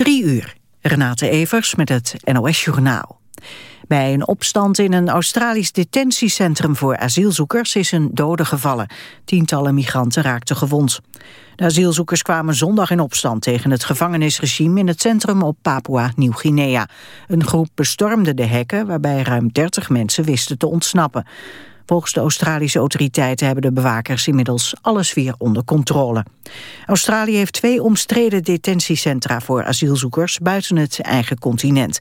Drie uur. Renate Evers met het NOS Journaal. Bij een opstand in een Australisch detentiecentrum voor asielzoekers is een dode gevallen. Tientallen migranten raakten gewond. De asielzoekers kwamen zondag in opstand tegen het gevangenisregime in het centrum op Papua Nieuw-Guinea. Een groep bestormde de hekken waarbij ruim 30 mensen wisten te ontsnappen. Volgens de Australische autoriteiten hebben de bewakers inmiddels alles weer onder controle. Australië heeft twee omstreden detentiecentra voor asielzoekers buiten het eigen continent.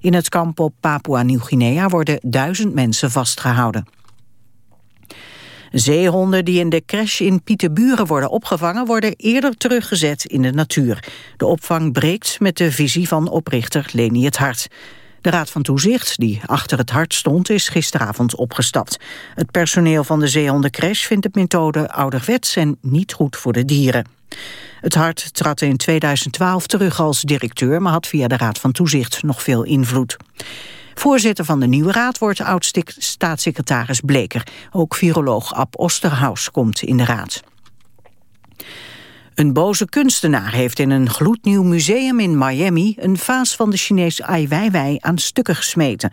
In het kamp op Papua Nieuw-Guinea worden duizend mensen vastgehouden. Zeehonden die in de crash in Pieterburen worden opgevangen... worden eerder teruggezet in de natuur. De opvang breekt met de visie van oprichter Leni het Hart. De Raad van Toezicht, die achter het hart stond, is gisteravond opgestapt. Het personeel van de zeehondencrash vindt de methode ouderwets en niet goed voor de dieren. Het hart trad in 2012 terug als directeur, maar had via de Raad van Toezicht nog veel invloed. Voorzitter van de nieuwe raad wordt oud-staatssecretaris Bleker. Ook viroloog Ab Osterhaus komt in de raad. Een boze kunstenaar heeft in een gloednieuw museum in Miami... een vaas van de Chinese Ai Weiwei aan stukken gesmeten.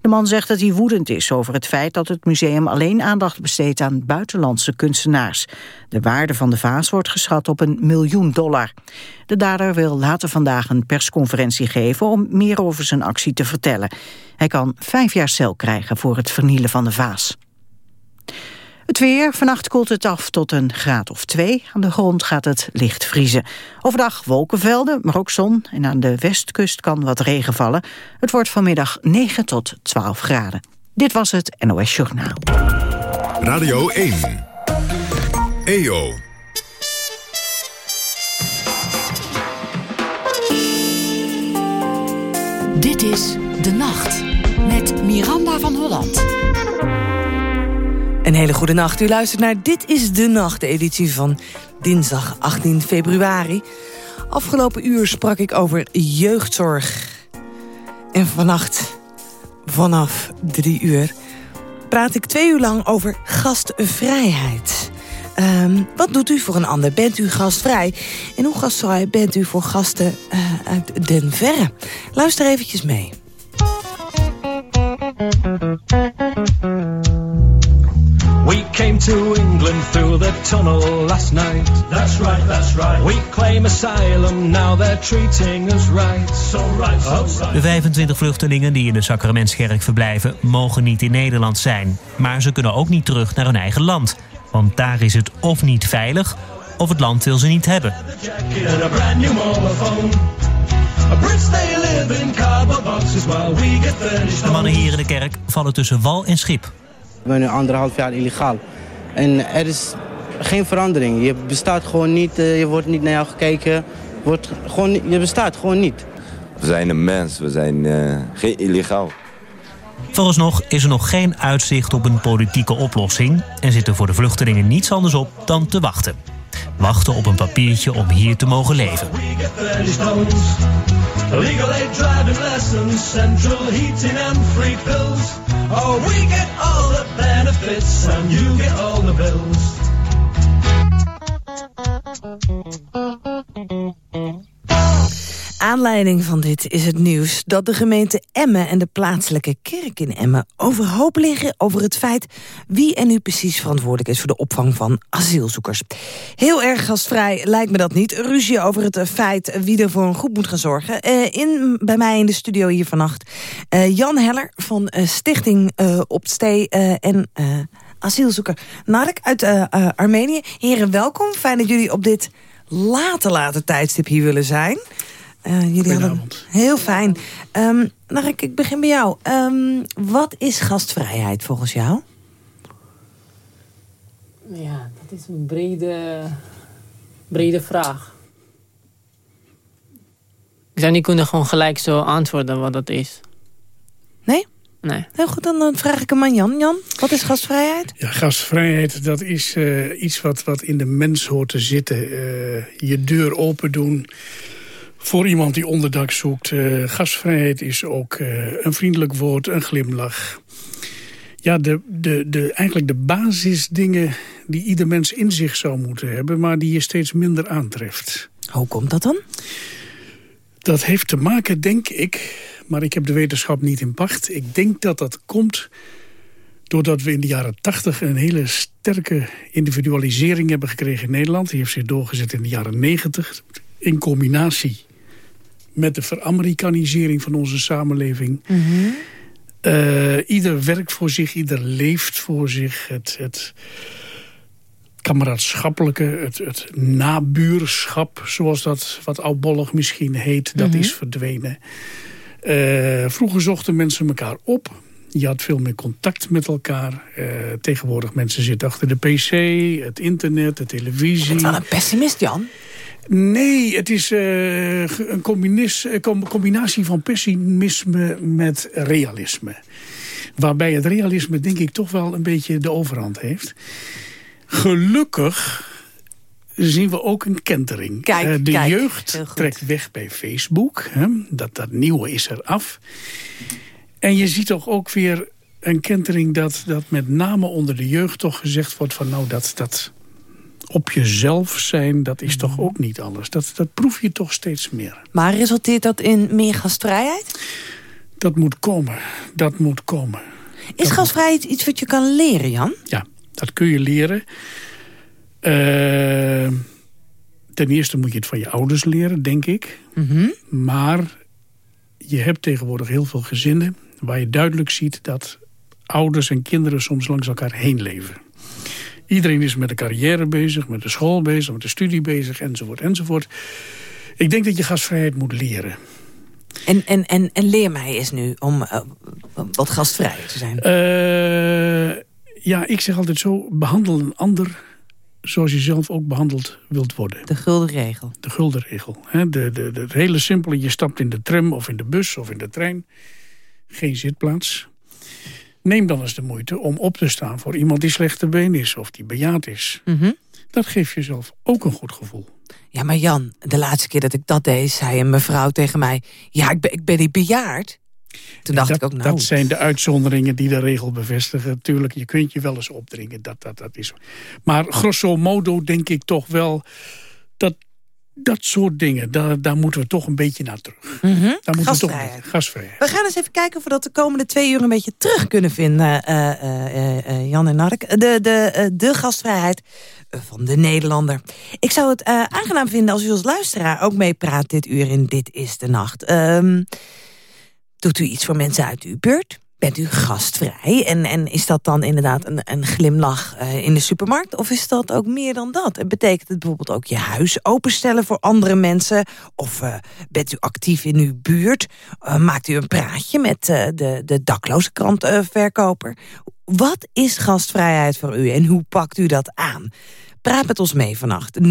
De man zegt dat hij woedend is over het feit dat het museum alleen aandacht besteedt aan buitenlandse kunstenaars. De waarde van de vaas wordt geschat op een miljoen dollar. De dader wil later vandaag een persconferentie geven om meer over zijn actie te vertellen. Hij kan vijf jaar cel krijgen voor het vernielen van de vaas. Het weer, vannacht koelt het af tot een graad of twee. Aan de grond gaat het licht vriezen. Overdag wolkenvelden, maar ook zon. En aan de westkust kan wat regen vallen. Het wordt vanmiddag 9 tot 12 graden. Dit was het NOS Journaal. Radio 1. EO. Dit is De Nacht met Miranda van Holland. Een hele goede nacht. U luistert naar Dit is de Nacht, de editie van dinsdag 18 februari. Afgelopen uur sprak ik over jeugdzorg. En vannacht, vanaf drie uur, praat ik twee uur lang over gastvrijheid. Um, wat doet u voor een ander? Bent u gastvrij? En hoe gastvrij bent u voor gasten uh, uit Den Verre? Luister eventjes mee. We came to England through the tunnel last night. That's right, that's right. We claim asylum, now they're treating us right. So right, so right. De 25 vluchtelingen die in de Sacramentskerk verblijven... mogen niet in Nederland zijn. Maar ze kunnen ook niet terug naar hun eigen land. Want daar is het of niet veilig, of het land wil ze niet hebben. And a brand new monophone. Brits they live in cardboard boxes while we get furnished De mannen hier in de kerk vallen tussen wal en schip. Ik ben nu anderhalf jaar illegaal. En er is geen verandering. Je bestaat gewoon niet, eh, je wordt niet naar jou gekeken. Wordt gewoon, je bestaat gewoon niet. We zijn een mens, we zijn eh, geen illegaal. Vooralsnog is er nog geen uitzicht op een politieke oplossing... en zit er voor de vluchtelingen niets anders op dan te wachten. Wachten op een papiertje om hier te mogen leven. Legal aid driving lessons, central heating and free pills. Oh, we get all the benefits and you get all the bills. Aanleiding van dit is het nieuws dat de gemeente Emmen en de plaatselijke kerk in Emmen overhoop liggen over het feit wie er nu precies verantwoordelijk is voor de opvang van asielzoekers. Heel erg gastvrij lijkt me dat niet. Ruzie over het feit wie er voor een groep moet gaan zorgen. Eh, in, bij mij in de studio hier vannacht eh, Jan Heller van eh, Stichting Opstee eh, en asielzoeker Nark uit Armenië. Heren, welkom. Fijn dat jullie op dit late, late tijdstip hier willen zijn. Jullie hadden heel fijn. Ehm Nark, ik begin bij jou. Ehm, wat is gastvrijheid volgens jou? Ja, dat is een brede, brede vraag. Ik zou niet kunnen gewoon gelijk zo antwoorden wat dat is. Nee? Nee. Heel goed, dan, dan vraag ik hem aan Jan. Jan, wat is gastvrijheid? Ja, gastvrijheid, dat is eh, iets wat, wat in de mens hoort te zitten. Eh, je deur open doen voor iemand die onderdak zoekt. Eh, gastvrijheid is ook eh, een vriendelijk woord, een glimlach. Ja, de, de, de, eigenlijk de basisdingen die ieder mens in zich zou moeten hebben... maar die je steeds minder aantreft. Hoe komt dat dan? Dat heeft te maken, denk ik, maar ik heb de wetenschap niet in pacht. Ik denk dat dat komt doordat we in de jaren tachtig een hele sterke individualisering hebben gekregen in Nederland. Die heeft zich doorgezet in de jaren negentig. In combinatie met de veramerikanisering van onze samenleving. Uh, ieder werkt voor zich, ieder leeft voor zich. Het, het kameraadschappelijke, het, het nabuurschap, zoals dat wat oudbollig misschien heet, dat is verdwenen. Uh, vroeger zochten mensen elkaar op. Je had veel meer contact met elkaar. Uh, tegenwoordig mensen zitten achter de pc, het internet, de televisie. Je bent wel een pessimist, Jan. Nee, het is uh, een combinatie van pessimisme met realisme. Waarbij het realisme denk ik toch wel een beetje de overhand heeft. Gelukkig zien we ook een kentering. Kijk, uh, de kijk, jeugd trekt weg bij Facebook. Hè? Dat, dat nieuwe is er af. En je ziet toch ook weer een kentering dat, dat met name onder de jeugd toch gezegd wordt van nou dat, dat op jezelf zijn, dat is toch ook niet alles. Dat, dat proef je toch steeds meer. Maar resulteert dat in meer gastvrijheid? Dat moet komen. Dat moet komen. Is dat gasvrijheid iets wat je kan leren, Jan? Ja, dat kun je leren. Uh, ten eerste moet je het van je ouders leren, denk ik. Mm -hmm. Maar je hebt tegenwoordig heel veel gezinnen... waar je duidelijk ziet dat ouders en kinderen soms langs elkaar heen leven. Iedereen is met de carrière bezig, met de school bezig, met de studie bezig, enzovoort, enzovoort. Ik denk dat je gastvrijheid moet leren. En, en, en, en leer mij eens nu om uh, wat gastvrijer te zijn. Uh, ja, ik zeg altijd zo, behandel een ander zoals je zelf ook behandeld wilt worden. De gulden regel. De gulden regel. De, de, de, het hele simpele, je stapt in de tram of in de bus of in de trein. Geen zitplaats. Neem dan eens de moeite om op te staan voor iemand die slechte been is... of die bejaard is. Mm -hmm. Dat geeft jezelf ook een goed gevoel. Ja, maar Jan, de laatste keer dat ik dat deed... zei een mevrouw tegen mij... ja, ik ben, ik ben niet bejaard. Toen dacht dat, ik ook, nou... Dat zijn de uitzonderingen die de regel bevestigen. Tuurlijk, je kunt je wel eens opdringen. Dat, dat, dat is. Maar grosso modo denk ik toch wel... dat dat soort dingen, daar, daar moeten we toch een beetje naar terug. Mm -hmm. daar moeten we toch. We gaan eens even kijken of we dat de komende twee uur een beetje terug kunnen vinden, uh, uh, uh, Jan en Nark. De, de, de gastvrijheid van de Nederlander. Ik zou het aangenaam vinden als u als luisteraar ook meepraat dit uur in Dit is de Nacht. Um, doet u iets voor mensen uit uw buurt? Bent u gastvrij? En, en is dat dan inderdaad een, een glimlach uh, in de supermarkt? Of is dat ook meer dan dat? En betekent het bijvoorbeeld ook je huis openstellen voor andere mensen? Of uh, bent u actief in uw buurt? Uh, maakt u een praatje met de, de dakloze krantverkoper? Wat is gastvrijheid voor u en hoe pakt u dat aan? Praat met ons mee vannacht. 0800-1121.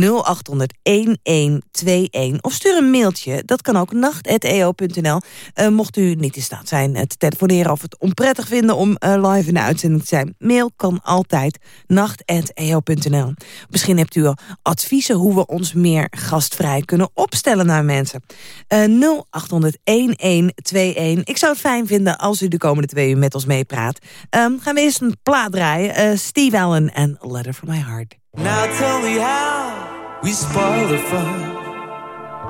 Of stuur een mailtje. Dat kan ook nacht.eo.nl. Uh, mocht u niet in staat zijn te telefoneren of het onprettig vinden om uh, live in de uitzending te zijn. Mail kan altijd nacht.eo.nl. Misschien hebt u al adviezen hoe we ons meer gastvrij kunnen opstellen naar mensen. Uh, 0800-1121. Ik zou het fijn vinden als u de komende twee uur met ons meepraat. Um, gaan we eerst een plaat draaien. Steve Allen en Letter from My Heart. Now tell me how we spoil the fun.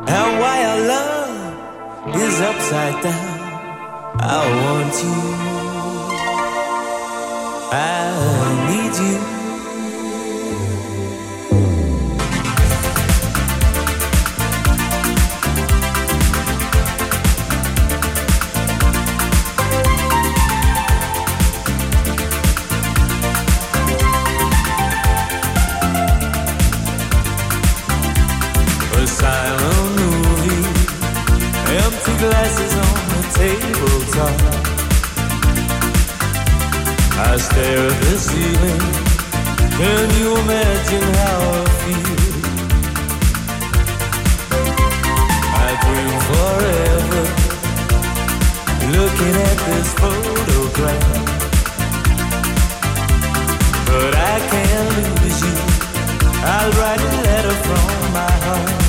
And why our love is upside down. I want you. I need you glasses on the tabletop. I stare at the ceiling. Can you imagine how I feel? I dream forever, looking at this photograph. But I can't lose you. I'll write a letter from my heart.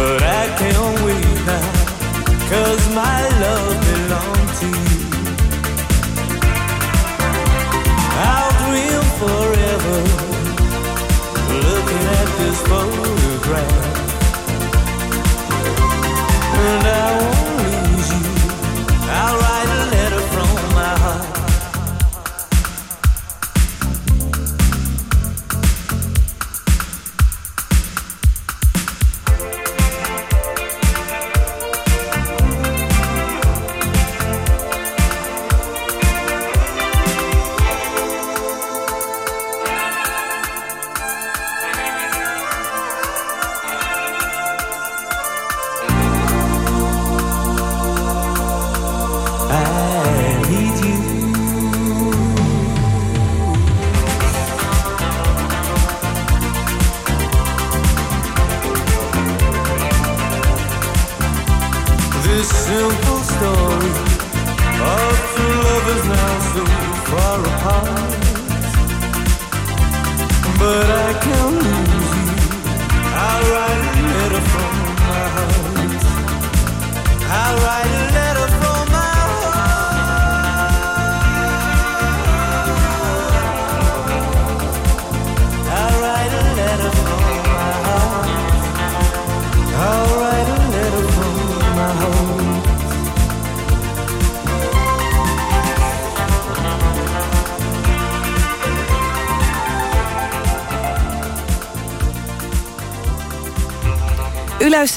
But I can't wait now, cause my love belongs to you. I'll dream forever, looking at this photograph. And I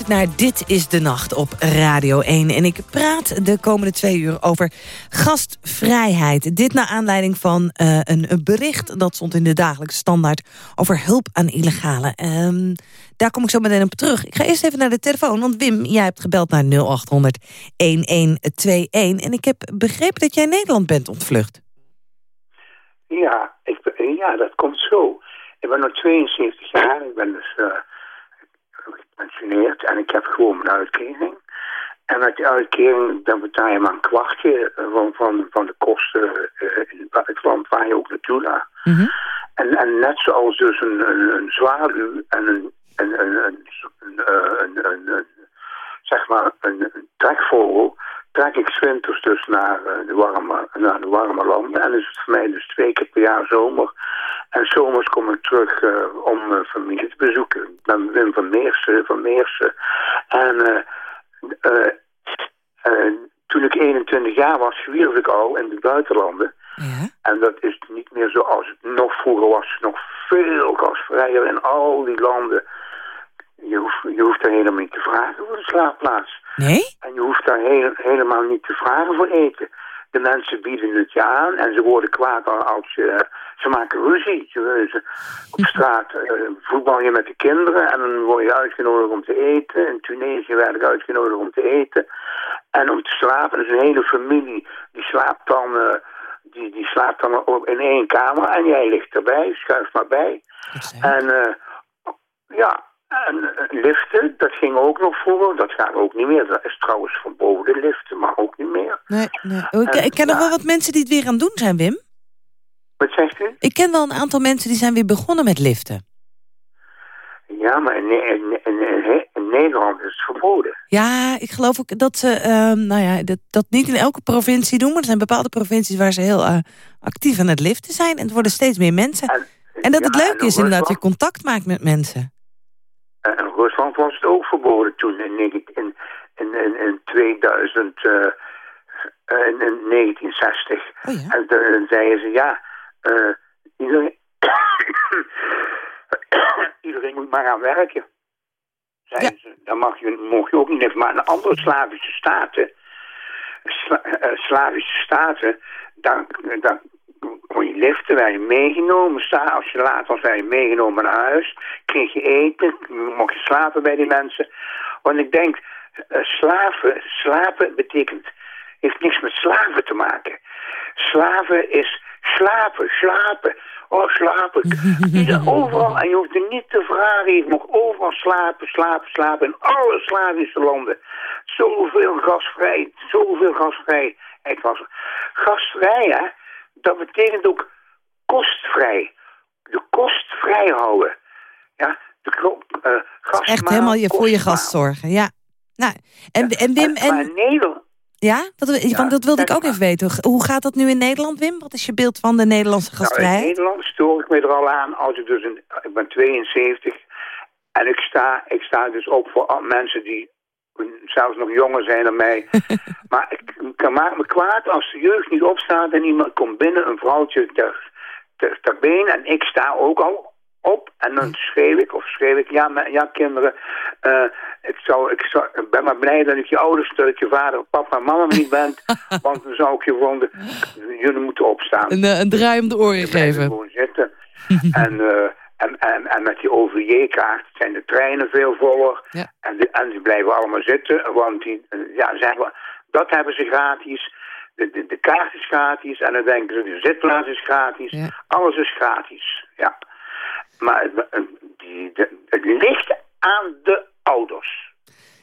luistert naar Dit is de Nacht op Radio 1. En ik praat de komende twee uur over gastvrijheid. Dit naar aanleiding van eh, een, bericht dat stond in de dagelijkse standaard... over hulp aan illegale. Ehm, daar kom ik zo meteen op terug. Ik ga eerst even naar de telefoon, want Wim, jij hebt gebeld naar 0800-1121. En ik heb begrepen dat jij Nederland bent ontvlucht. Ja, ik, ja, dat komt zo. Ik ben nu 72 jaar. Ik ben dus eh, gepensioneerd en ik heb gewoon mijn uitkering. En met die uitkering dan betaal je maar een kwartje eh, van, van, van de kosten eh, in het buitenland waar je ook naartoe gaat. En, en net zoals dus een, een, een zwaluw en een, een, een, zeg maar een, trekvogel, trek ik 's winters dus naar, eh, de warme, naar de warme landen. En is het voor mij dus twee keer per jaar zomer. En zomers kom ik terug eh, om mijn familie te bezoeken. Ik ben Wim van Meersen. Van Meersen. En eh, toen ik 21 jaar was, zwierf ik al in de buitenlanden. En dat is niet meer zoals het nog vroeger was. Nog veel gasvrijer in al die landen. Je hoeft, je hoeft daar helemaal niet te vragen voor de slaapplaats. Nee? En je hoeft daar heel- helemaal niet te vragen voor eten. De mensen bieden het je aan en ze worden kwaad als je... Ze maken ruzie. Ze, ze- op straat eh, voetbal je met de kinderen en dan word je uitgenodigd om te eten. In Tunesië werd ik uitgenodigd om te eten en om te slapen. Dus een hele familie die slaapt dan, eh, die, die slaapt dan op- in één kamer en jij ligt erbij, schuif maar bij. En eh, ja, en liften, dat ging ook nog vroeger. Dat gaat ook niet meer. Dat is trouwens verboden, liften, maar ook niet meer. Nee, nee. Oh, ik, ik ken nog wel wat mensen die het weer aan het doen zijn, Wim. Wat zegt u? Ik ken wel een aantal mensen die zijn weer begonnen met liften. Ja, maar in, Ne- in, in, in- in Nederland is het verboden. Ja, ik geloof ook dat ze, ehm, nou ja, dat, dat niet in elke provincie doen, maar er zijn bepaalde provincies waar ze heel eh, actief aan het liften zijn. En het worden steeds meer mensen. En, dat het leuk is inderdaad, je contact maakt met mensen. Eh, In Rusland was het ook verboden toen in, in, in, in, in 2000, eh, eh, in, in 1960. En dan zeiden ze, ja, iedereen, iedereen moet maar gaan werken. Zeiden ze, dan mag je, mocht je ook niet even. Maar in andere Slavische staten, Sla- Slavische staten, dan, dan kon je liften, werd je meegenomen. Als je laat was, werd je meegenomen naar huis. Kreeg je eten, mocht je slapen bij die mensen. Want ik denk, eh, slaven, slapen betekent, heeft niks met slaven te maken. Slaven is slapen, slapen. Oh, slapen. Overal. En je hoeft er niet te vragen. Je mag overal slapen, slapen, slapen. In alle Slavische landen. Zoveel gasvrij. Zoveel gasvrij. Het was gastvrij, hè. Dat betekent ook kostvrij. De kost vrij houden. Ja, de eh, Echt helemaal je, voor je gast zorgen, ja. Nou, en, en Wim, en... Nederland... Ja, wat, want dat wilde ik ook even weten. Hoe gaat dat nu in Nederland, Wim? Wat is je beeld van de Nederlandse Nou, in gastvrijheid? Nederland stoor ik me er al aan als ik dus... Een, ik ben 72 en ik sta, ik sta dus ook voor mensen die zelfs nog jonger zijn dan mij. maar ik, ik maak me kwaad als de jeugd niet opstaat en iemand komt binnen, een vrouwtje ter, ter, ter been en ik sta ook al op en dan schreeuw ik of schreeuw ik, ja, ja kinderen, eh, ik, zou, ik, zou, ik ben maar blij dat ik je ouders, dat ik je vader, papa en mama niet bent, want dan zou ik je gewoon, de, jullie moeten opstaan. Een, eh, een draai om de oren geven. gewoon zitten. en, eh, en, en, en met die OVJ-kaart zijn de treinen veel voller. Ja. En, de, en die blijven allemaal zitten, want die, eh, ja, zeg maar, dat hebben ze gratis. De, de, de kaart is gratis en dan denken ze, de zitplaats is gratis. Ja. Alles is gratis, ja. Maar het, het- die, de, het ligt aan de ouders.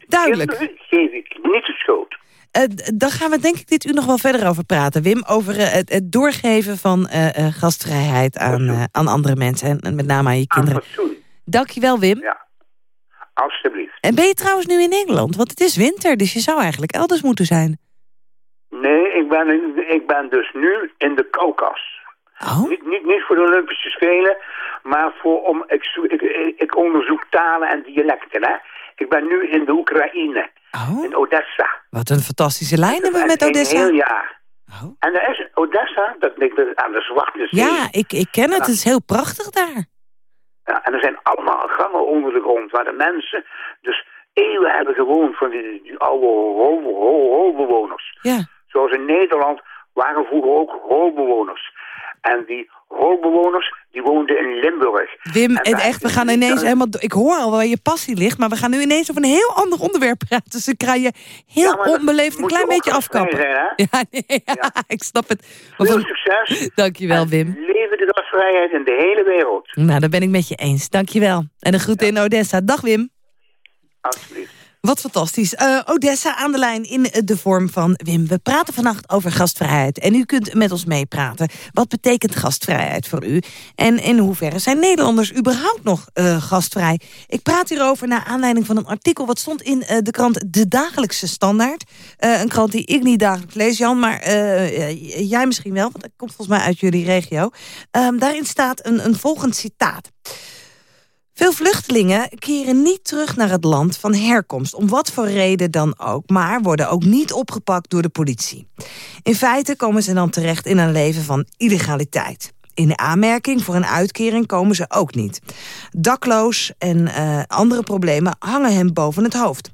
Duidelijk. Kinderen geef ik niet de schuld. Eh, dan gaan we denk ik dit uur nog wel verder over praten, Wim. Over eh, het, het doorgeven van eh, gastvrijheid aan, aan andere mensen. En, met name aan je kinderen. Fatsoen, Dankjewel, Wim. ja. Alsjeblieft. En ben je trouwens nu in Nederland? Want het is winter, dus je zou eigenlijk elders moeten zijn. Nee, ik ben, ik ben dus nu in de Caucas. Oh, Niet, niet, niet voor de Olympische Spelen, maar voor om, ik, ik, ik onderzoek talen en dialecten. Hè. Ik ben nu in de Oekraïne, oh in Odessa. wat een fantastische lijn hebben we met Odessa. Een heel jaar. Oh. En er is Odessa, dat ligt dus aan de Zwarte Zee. Ja, ik, ik ken het. Het is heel prachtig daar. Ja, en er zijn allemaal gangen onder de grond waar de mensen dus eeuwen hebben gewoond van die, die oude ho- ho- holbewoners. Ja. Zoals in Nederland waren vroeger ook holbewoners. En die holbewoners, die woonden in Limburg. Wim, En echt, we gaan ineens helemaal... Ik hoor al waar je passie ligt, maar we gaan nu ineens over een heel ander onderwerp praten. Dus ik ga je heel Ja, onbeleefd een klein beetje afkappen. zijn, hè? Ja, nee, ja, ik snap het. Maar Veel succes. Dankjewel, En Wim. Leven de gastvrijheid in de hele wereld. Nou, daar ben ik met je eens. Dankjewel. En een groet in Odessa. Dag, Wim. Alsjeblieft. Wat fantastisch. Eh, Odessa aan de lijn in de vorm van Wim. We praten vannacht over gastvrijheid. En u kunt met ons meepraten. Wat betekent gastvrijheid voor u? En in hoeverre zijn Nederlanders überhaupt nog eh, gastvrij? Ik praat hierover naar aanleiding van een artikel... wat stond in eh, de krant De Dagelijkse Standaard. Een krant die ik niet dagelijks lees, Jan. Maar jij misschien wel, want dat komt volgens mij uit jullie regio. Ehm, daarin staat een, een volgend citaat. Veel vluchtelingen keren niet terug naar het land van herkomst, om wat voor reden dan ook, maar worden ook niet opgepakt door de politie. In feite komen ze dan terecht in een leven van illegaliteit. In aanmerking voor een uitkering komen ze ook niet. Dakloos en eh, andere problemen hangen hem boven het hoofd.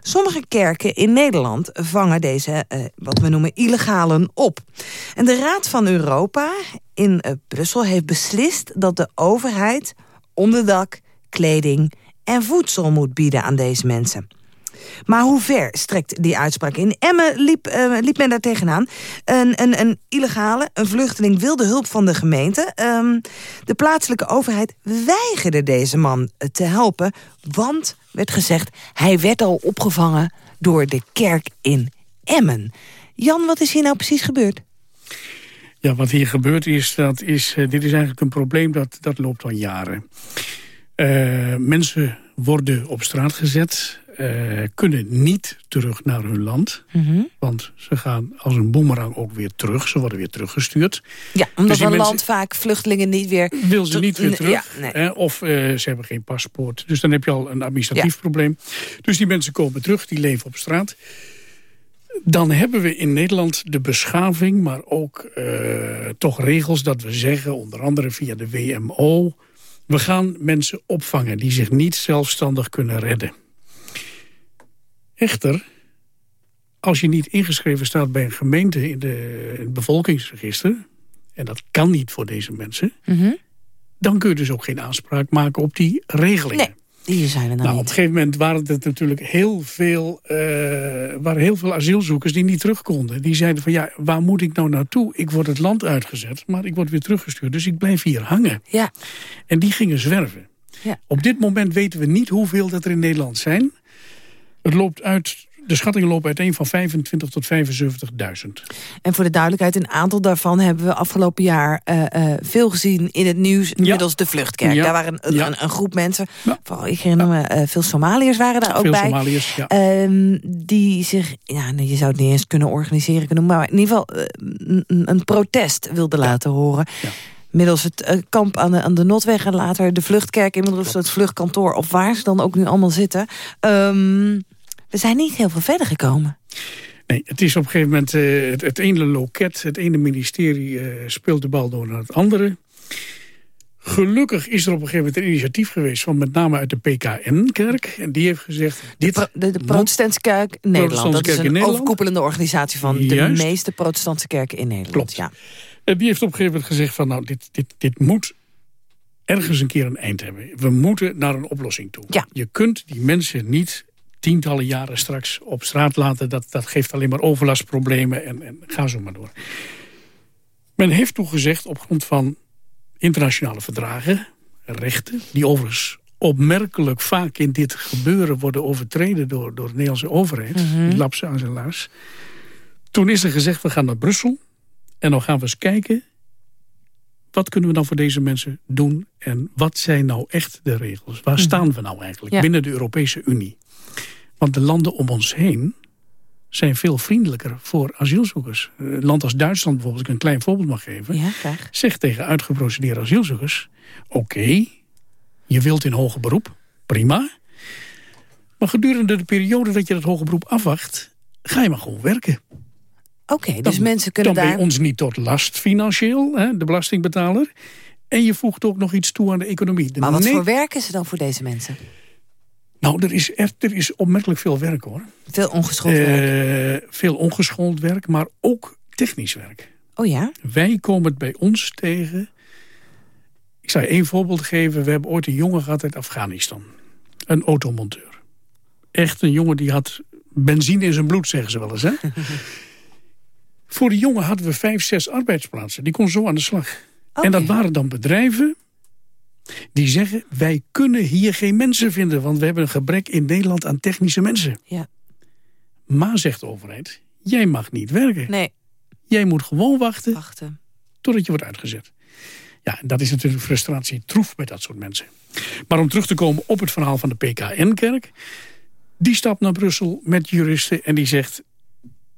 Sommige kerken in Nederland vangen deze, eh, wat we noemen, illegalen op. En de Raad van Europa in eh, Brussel heeft beslist dat de overheid onderdak, kleding en voedsel moet bieden aan deze mensen. Maar hoe ver strekt die uitspraak in? Emmen liep, eh, liep men daar tegenaan. Een, een, een illegale, een vluchteling wilde hulp van de gemeente. Ehm, de plaatselijke overheid weigerde deze man te helpen... want, werd gezegd, hij werd al opgevangen door de kerk in Emmen. Jan, wat is hier nou precies gebeurd? Ja, wat hier gebeurd is, dat is eh, dit is eigenlijk een probleem dat, dat loopt al jaren. Eh, mensen worden op straat gezet, eh, kunnen niet terug naar hun land. Want ze gaan als een boemerang ook weer terug. Ze worden weer teruggestuurd. Ja, omdat Dus een land vaak vluchtelingen niet weer... Wil ze niet weer terug. Ja, nee. hè, of eh, ze hebben geen paspoort. Dus dan heb je al een administratief probleem. Dus die mensen komen terug, die leven op straat. Dan hebben we in Nederland de beschaving, maar ook toch regels dat we zeggen, onder andere via de WMO... we gaan mensen opvangen die zich niet zelfstandig kunnen redden. Echter, als je niet ingeschreven staat bij een gemeente in, de, in het bevolkingsregister... en dat kan niet voor deze mensen... Mhm. dan kun je dus ook geen aanspraak maken op die regelingen. Nee, die zijn er Nou, op een gegeven moment waren het natuurlijk heel veel, eh, waren heel veel asielzoekers die niet terug konden. Die zeiden van ja, waar moet ik nou naartoe? Ik word het land uitgezet, maar ik word weer teruggestuurd. Dus ik blijf hier hangen. Ja. En die gingen zwerven. Ja. Op dit moment weten we niet hoeveel dat er in Nederland zijn. Het loopt uit de schattingen lopen uiteen van 25 tot 75.000. En voor de duidelijkheid, een aantal daarvan hebben we afgelopen jaar uh, uh, veel gezien in het nieuws. Middels de vluchtkerk. Ja. Daar waren een, Ja. een, een groep mensen, vooral ik herinner me, uh, veel Somaliërs waren daar ook Veel bij. Somaliërs. Ehm, die zich, ja, nou, je zou het niet eens kunnen organiseren, kunnen noemen, maar in ieder geval eh, een, een protest wilden laten horen. Middels het eh, kamp aan de, aan de Notweg en later de vluchtkerk, inmiddels het vluchtkantoor, of waar ze dan ook nu allemaal zitten. Ehm, we zijn niet heel veel verder gekomen. Nee, het is op een gegeven moment eh, het, het ene loket, het ene ministerie eh, speelt de bal door naar het andere. Gelukkig is er op een gegeven moment een initiatief geweest van met name uit de PKN-kerk. En die heeft gezegd, dit De, de, de Protestantse Kerk Nederland. Protestantse Dat is een overkoepelende organisatie van Juist. de meeste protestantse kerken in Nederland. Klopt. Ja. En die heeft op een gegeven moment gezegd van nou, dit, dit, dit moet ergens een keer een eind hebben. We moeten naar een oplossing toe. Ja. Je kunt die mensen niet tientallen jaren straks op straat laten. Dat, dat geeft alleen maar overlastproblemen en, en ga zo maar door. Men heeft toegezegd op grond van internationale verdragen, rechten... die overigens opmerkelijk vaak in dit gebeuren worden overtreden... door, door de Nederlandse overheid, Mhm. die lapsen aan zijn laars. Toen is er gezegd, we gaan naar Brussel... en dan gaan we eens kijken... wat kunnen we dan voor deze mensen doen... en wat zijn nou echt de regels? Waar staan we nou eigenlijk Ja. binnen de Europese Unie? Want de landen om ons heen zijn veel vriendelijker voor asielzoekers. Een land als Duitsland bijvoorbeeld, als ik een klein voorbeeld mag geven... Ja, zegt tegen uitgeprocedeerde asielzoekers... oké, je wilt in hoger beroep, prima. Maar gedurende de periode dat je dat hoger beroep afwacht... ga je maar gewoon werken. Oké, dus mensen kunnen dan ben daar... je ons niet tot last financieel, hè, de belastingbetaler. En je voegt ook nog iets toe aan de economie. De Maar wat voor werk is er dan voor deze mensen? Nou, er is, echt, er is opmerkelijk veel werk hoor. Veel ongeschoold werk. Eh, veel ongeschoold werk, maar ook technisch werk. Oh ja? Wij komen het bij ons tegen. Ik zal je één voorbeeld geven. We hebben ooit een jongen gehad uit Afghanistan. Een automonteur. Echt een jongen die had benzine in zijn bloed, zeggen ze wel eens. Hè? Voor die jongen hadden we vijf, zes arbeidsplaatsen. Die kon zo aan de slag. En dat waren dan bedrijven die zeggen... wij kunnen hier geen mensen vinden... want we hebben een gebrek in Nederland aan technische mensen. Ja. Maar, zegt de overheid, jij mag niet werken. Nee. Jij moet gewoon wachten, Wachten. totdat je wordt uitgezet. Ja, dat is natuurlijk frustratie troef bij dat soort mensen. Maar om terug te komen op het verhaal van de PKN-kerk... die stapt naar Brussel met juristen en die zegt...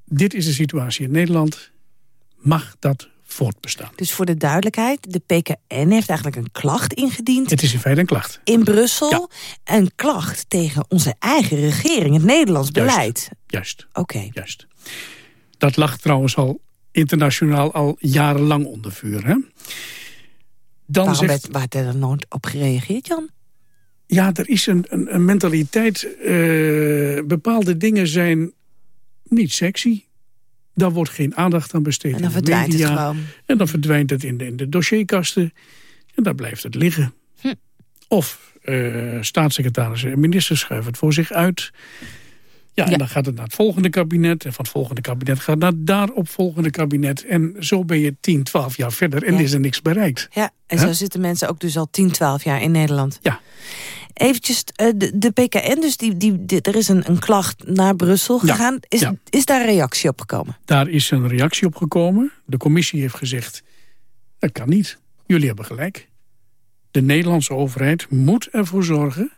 dit is de situatie in Nederland, mag dat voortbestaan? Dus voor de duidelijkheid, de PKN heeft eigenlijk een klacht ingediend Het is in feite een klacht. in Brussel. Een klacht tegen onze eigen regering, het Nederlands Juist. beleid. Juist. Oké. Juist. Dat lag trouwens al internationaal al jarenlang onder vuur. Hè? Dan Waarom zegt, werd, waar werd er nooit op gereageerd, Jan? ja, er is een, een, een mentaliteit. eh, bepaalde dingen zijn niet sexy. Daar wordt geen aandacht aan besteed. En dan verdwijnt het media. gewoon. En dan verdwijnt het in de, in de dossierkasten. En daar blijft het liggen. Hm. Of eh staatssecretarissen en ministers schuiven het voor zich uit. Ja, en dan gaat het naar het volgende kabinet. En van het volgende kabinet gaat naar het daaropvolgende kabinet. En zo ben je 10, 12 jaar verder en Ja. is er niks bereikt. Ja, en zo zitten mensen ook dus al 10, 12 jaar in Nederland. Ja. Eventjes, eh, de, de PKN, dus die, die, die- er is een, een klacht naar Brussel Ja, gegaan. Is, ja. is daar reactie op gekomen? Daar is een reactie op gekomen. De commissie heeft gezegd, dat kan niet. Jullie hebben gelijk. De Nederlandse overheid moet ervoor zorgen...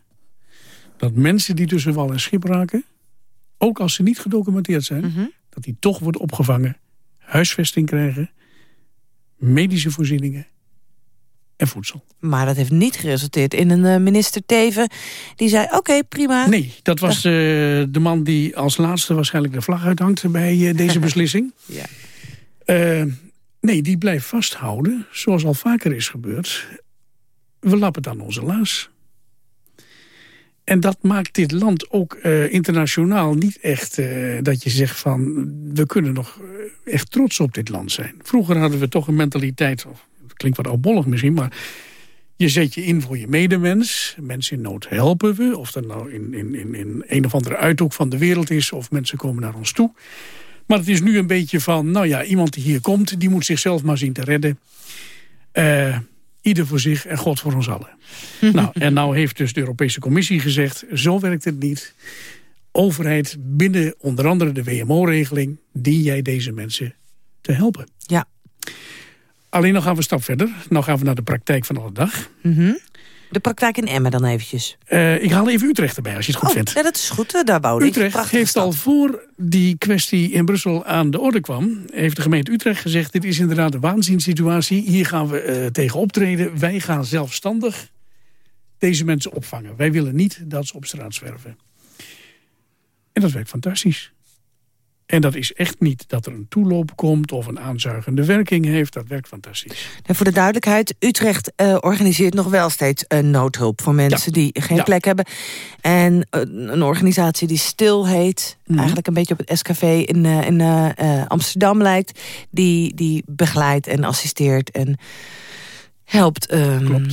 dat mensen die tussen wal en schip raken... ook als ze niet gedocumenteerd zijn... Mhm. dat die toch worden opgevangen, huisvesting krijgen... medische voorzieningen en voedsel. Maar dat heeft niet geresulteerd in een eh, minister Teven... die zei, oké, prima. Nee, dat was eh, de man die als laatste waarschijnlijk de vlag uithangt... bij eh, deze beslissing. Ja. Nee, die blijft vasthouden, zoals al vaker is gebeurd. We lappen het aan onze laars. En dat maakt dit land ook internationaal niet echt dat je zegt van... we kunnen nog echt trots op dit land zijn. Vroeger hadden we toch een mentaliteit, of, klinkt wat oudbollig misschien... maar je zet je in voor je medemens. Mensen in nood helpen we. Of dat nou in, in, in, in een of andere uithoek van de wereld is... of mensen komen naar ons toe. Maar het is nu een beetje van, nou ja, iemand die hier komt... die moet zichzelf maar zien te redden. Eh, ieder voor zich en God voor ons allen. nou, en nou heeft dus de Europese Commissie gezegd... zo werkt het niet. overheid binnen onder andere de WMO-regeling... dien jij deze mensen te helpen. Ja. Alleen nog gaan we een stap verder. Nou gaan we naar de praktijk van alle dag. Mhm. De praktijk in Emmen dan eventjes. Eh, ik haal even Utrecht erbij, als je het goed oh, vindt. Ja, dat is goed. eh, Daar ik. Utrecht heeft stad. al voor die kwestie in Brussel aan de orde kwam... heeft de gemeente Utrecht gezegd... dit is inderdaad een waanzinssituatie. Hier gaan we eh, tegen optreden. Wij gaan zelfstandig deze mensen opvangen. Wij willen niet dat ze op straat zwerven. En dat werkt fantastisch. En dat is echt niet dat er een toeloop komt... of een aanzuigende werking heeft. Dat werkt fantastisch. En voor de duidelijkheid, Utrecht eh, organiseert nog wel steeds een noodhulp voor mensen die geen Ja. plek hebben. En eh, een organisatie die stil heet, Mhm. eigenlijk een beetje op het SKV in, eh, in eh, eh, Amsterdam lijkt, die, die begeleidt en assisteert en helpt ehm,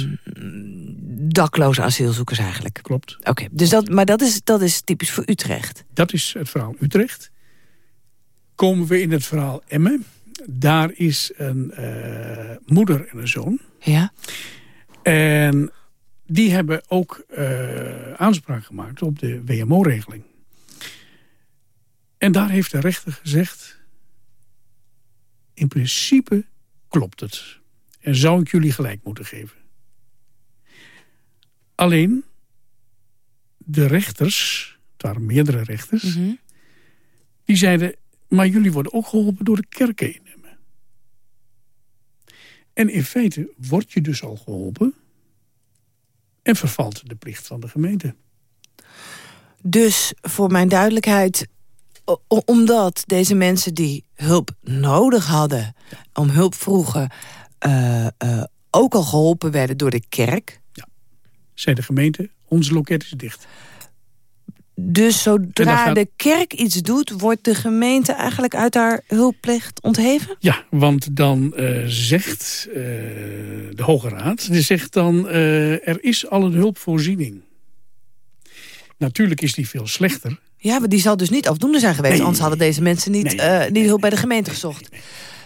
dakloze asielzoekers eigenlijk. Klopt. Oké, dus dat, maar dat is, dat is typisch voor Utrecht. Dat is het verhaal Utrecht. Komen we in het verhaal Emmen. Daar is een eh, moeder en een zoon. Ja. En die hebben ook eh, aanspraak gemaakt op de WMO-regeling. En daar heeft de rechter gezegd... in principe klopt het. En zou ik jullie gelijk moeten geven. Alleen, de rechters, het waren meerdere rechters... die zeiden, maar jullie worden ook geholpen door de kerken in Emmen. En in feite word je dus al geholpen... en vervalt de plicht van de gemeente. Dus voor mijn duidelijkheid, omdat deze mensen die hulp nodig hadden, om hulp vroegen, eh, eh, ook al geholpen werden door de kerk. Zei de gemeente, ons loket is dicht. Dus zodra gaat- de kerk iets doet, wordt de gemeente eigenlijk uit haar hulpplicht ontheven? Ja, want dan eh, zegt eh, de Hoge Raad... die zegt dan, eh, er is al een hulpvoorziening. Natuurlijk is die veel slechter. Ja, maar die zal dus niet afdoende zijn geweest, Nee. anders hadden deze mensen niet, niet hulp bij de gemeente gezocht.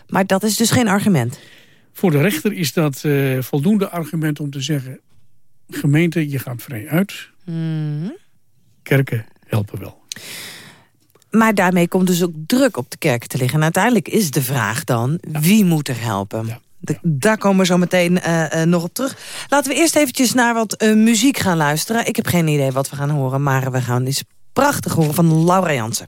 Maar dat is dus geen argument. Voor de rechter is dat voldoende argument om te zeggen... gemeente, je gaat vrij uit. Mhm. Kerken helpen wel. Maar daarmee komt dus ook druk op de kerk te liggen. En uiteindelijk is de vraag dan, wie moet er helpen? De- daar komen we zo meteen eh, eh, nog op terug. Laten we eerst eventjes naar wat eh, muziek gaan luisteren. Ik heb geen idee wat we gaan horen, maar we gaan iets prachtig horen van Laura Jansen.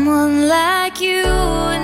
Someone like you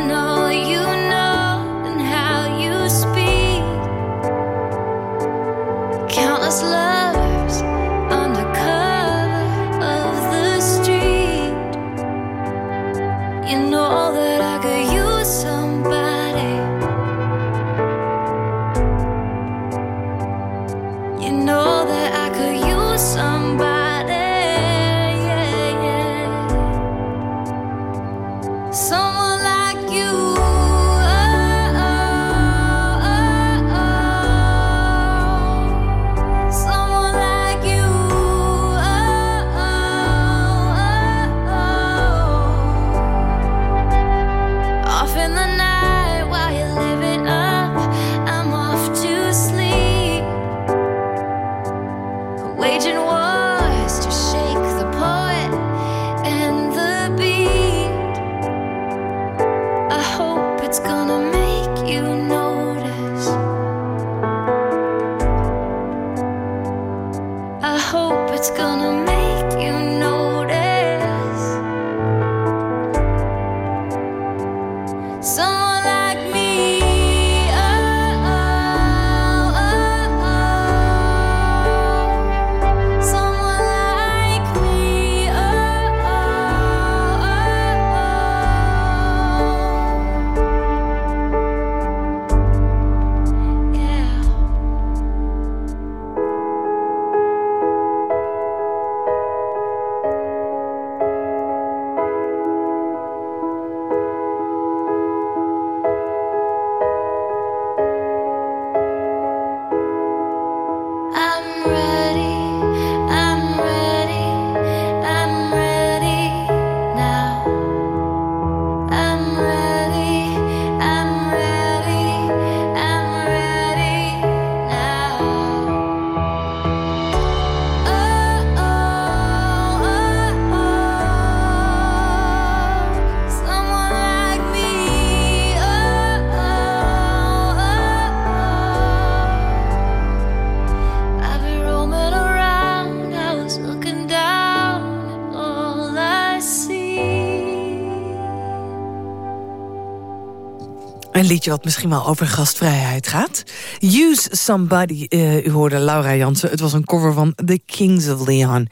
Een liedje wat misschien wel over gastvrijheid gaat. Use Somebody. Uh, u hoorde Laura Jansen. Het was een cover van The Kings of Leon.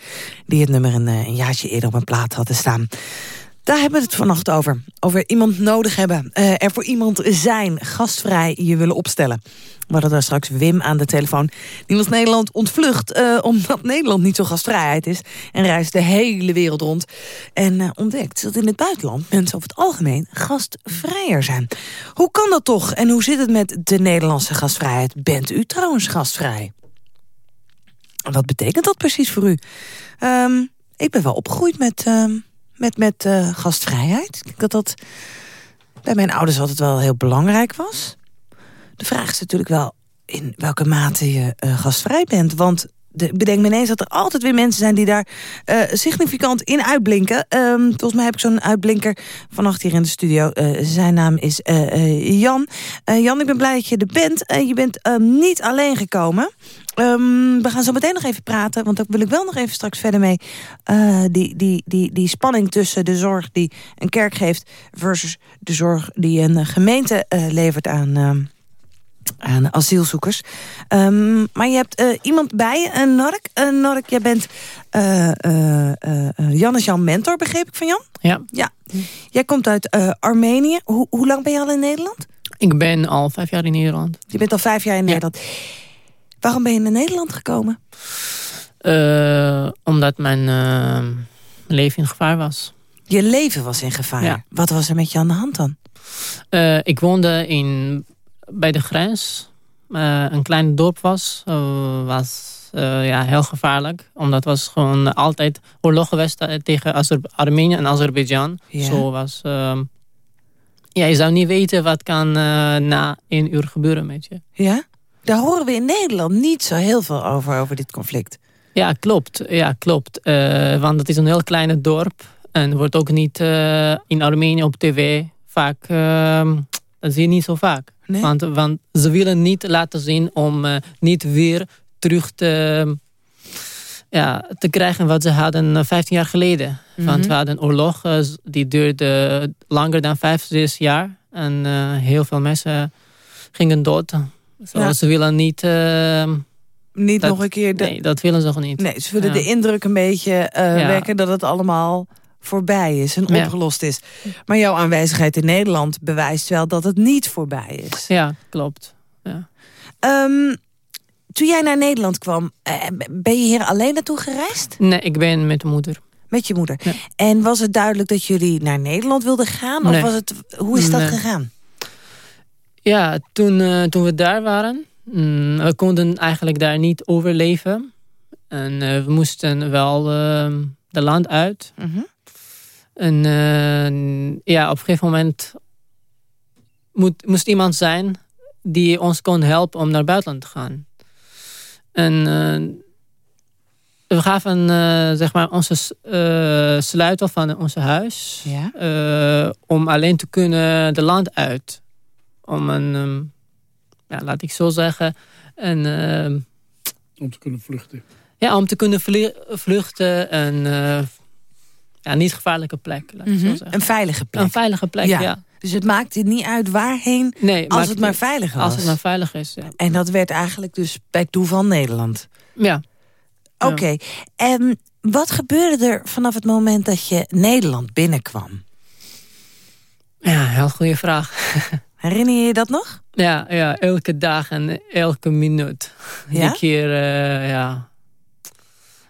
Die het nummer een, een jaartje eerder op een plaat hadden staan. Daar hebben we het vannacht over. Over iemand nodig hebben. Uh, er voor iemand zijn. Gastvrij je willen opstellen. We hadden daar straks Wim aan de telefoon. Die was Nederland ontvlucht. Uh, omdat Nederland niet zo gastvrijheid is. En reist de hele wereld rond. En uh, ontdekt dat in het buitenland mensen over het algemeen gastvrijer zijn. Hoe kan dat toch? En hoe zit het met de Nederlandse gastvrijheid? Bent u trouwens gastvrij? Wat betekent dat precies voor u? Um, ik ben wel opgegroeid met... Uh, met, met uh, gastvrijheid. Dat dat bij mijn ouders altijd wel heel belangrijk was. De vraag is natuurlijk wel in welke mate je uh, gastvrij bent. Want de, bedenk me ineens dat er altijd weer mensen zijn die daar uh, significant in uitblinken. Um, volgens mij heb ik zo'n uitblinker vannacht hier in de studio. Zijn naam is Jan. Jan, ik ben blij dat je er bent. je bent um, niet alleen gekomen. Um, we gaan zo meteen nog even praten, want daar wil ik wel nog even straks verder mee. Uh, die, die, die, die spanning tussen de zorg die een kerk geeft... versus de zorg die een gemeente uh, levert aan, uh, aan asielzoekers. Um, maar je hebt iemand bij je, een Nork. Een Nork, jij bent Jannes Jan Mentor, begreep ik van Jan? Ja. ja. Jij komt uit Armenië. Hoe, hoe lang ben je al in Nederland? Ik ben al vijf jaar in Nederland. Je bent al vijf jaar in ja. Nederland. Waarom ben je naar Nederland gekomen? Uh, omdat mijn uh, leven in gevaar was. Je leven was in gevaar? Ja. Wat was er met je aan de hand dan? Uh, ik woonde in, bij de grens. een klein dorp was. was ja, heel gevaarlijk. Omdat het was gewoon altijd oorlog geweest tegen Azer Armenië en Azerbeidzjan. Ja. Zo was... ehm, ja, je zou niet weten wat kan na één uur gebeuren met je. Ja? Daar horen we in Nederland niet zo heel veel over, over dit conflict. Ja, klopt. Ja, klopt. Uh, want het is een heel klein dorp. En wordt ook niet uh, in Armenië op tv vaak... Uh, dat zie je niet zo vaak. Nee? Want, want ze willen niet laten zien om uh, niet weer terug te, ja, te krijgen wat ze hadden 15 jaar geleden. Mm -hmm. Want we hadden een oorlog die duurde langer dan 5, 6 jaar. En heel veel mensen gingen dood. Zo, ja. Ze willen niet... Uh, niet dat, nog een keer... De... Nee, dat willen ze gewoon niet. Nee, ze willen ja. de indruk een beetje uh, ja. wekken dat het allemaal voorbij is en opgelost is. Maar jouw aanwezigheid in Nederland bewijst wel dat het niet voorbij is. Ja, klopt. Ja. Um, toen jij naar Nederland kwam, uh, ben je hier alleen naartoe gereisd? Nee, ik ben met de moeder. Met je moeder. En was het duidelijk dat jullie naar Nederland wilden gaan? Nee. Of was het, hoe is dat nee. gegaan? Ja, toen, uh, toen we daar waren, mm, we konden eigenlijk daar niet overleven. En uh, we moesten wel uh, de land uit. Mm -hmm. En ja, op een gegeven moment moet, moest iemand zijn die ons kon helpen om naar het buitenland te gaan. En we gaven zeg maar onze sleutel van onze huis ja? om alleen te kunnen de land uit om een, um, ja, laat ik zo zeggen, een... Uh, om te kunnen vluchten. Ja, om te kunnen vluchten en uh, ja, niet gevaarlijke plek, laat mm -hmm. -hmm. zo zeggen. Een veilige plek. Een veilige plek, ja. ja. Dus het maakt het niet uit waarheen, nee, als het maar veilig was. Als het maar veilig is, ja. En dat werd eigenlijk dus bij toeval Nederland. Ja. Oké, okay. en wat gebeurde er vanaf het moment dat je Nederland binnenkwam? Ja, heel goede vraag. Herinner je je dat nog? Ja, ja elke dag en elke minuut. Ja? Die keer, uh, ja.